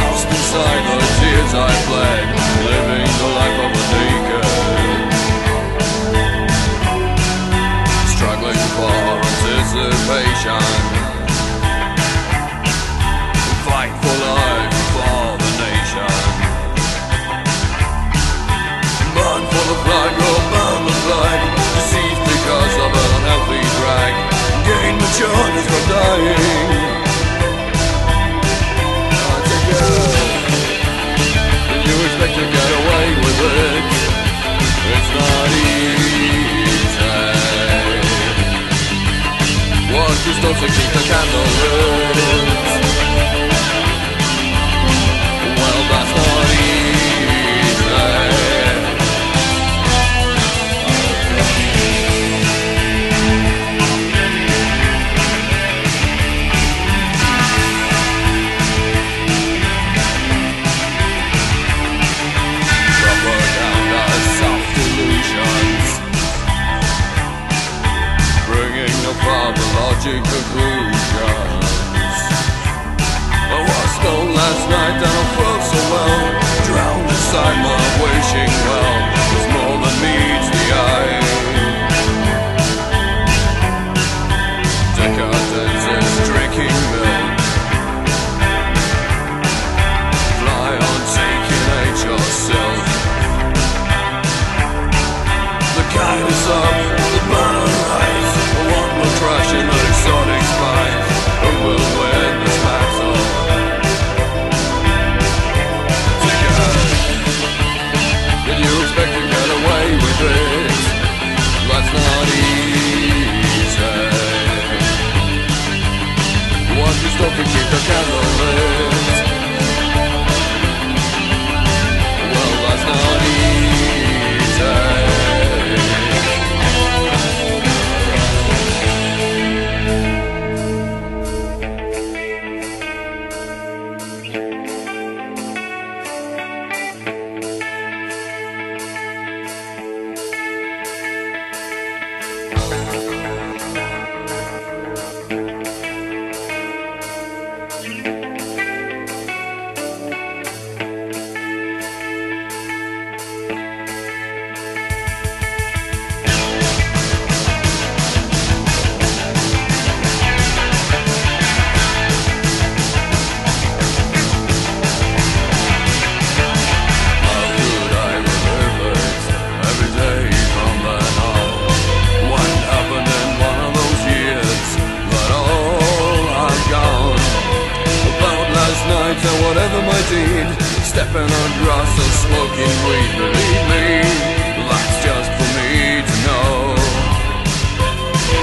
lost inside the tears I play. Just don't keep the candle burning magic conclusions. I was stoned last night and I felt so well. Drowned inside my wishing well. It's more than meets the eye. Decadence drinking milk. Fly on, taking age yourself. The kindness of Stepping on grass and smoking weed, believe me, that's just for me to know.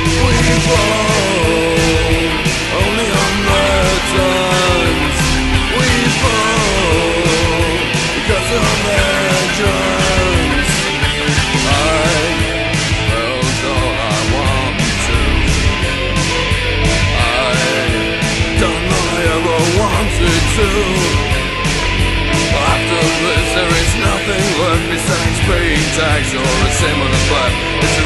We were. or a the flip.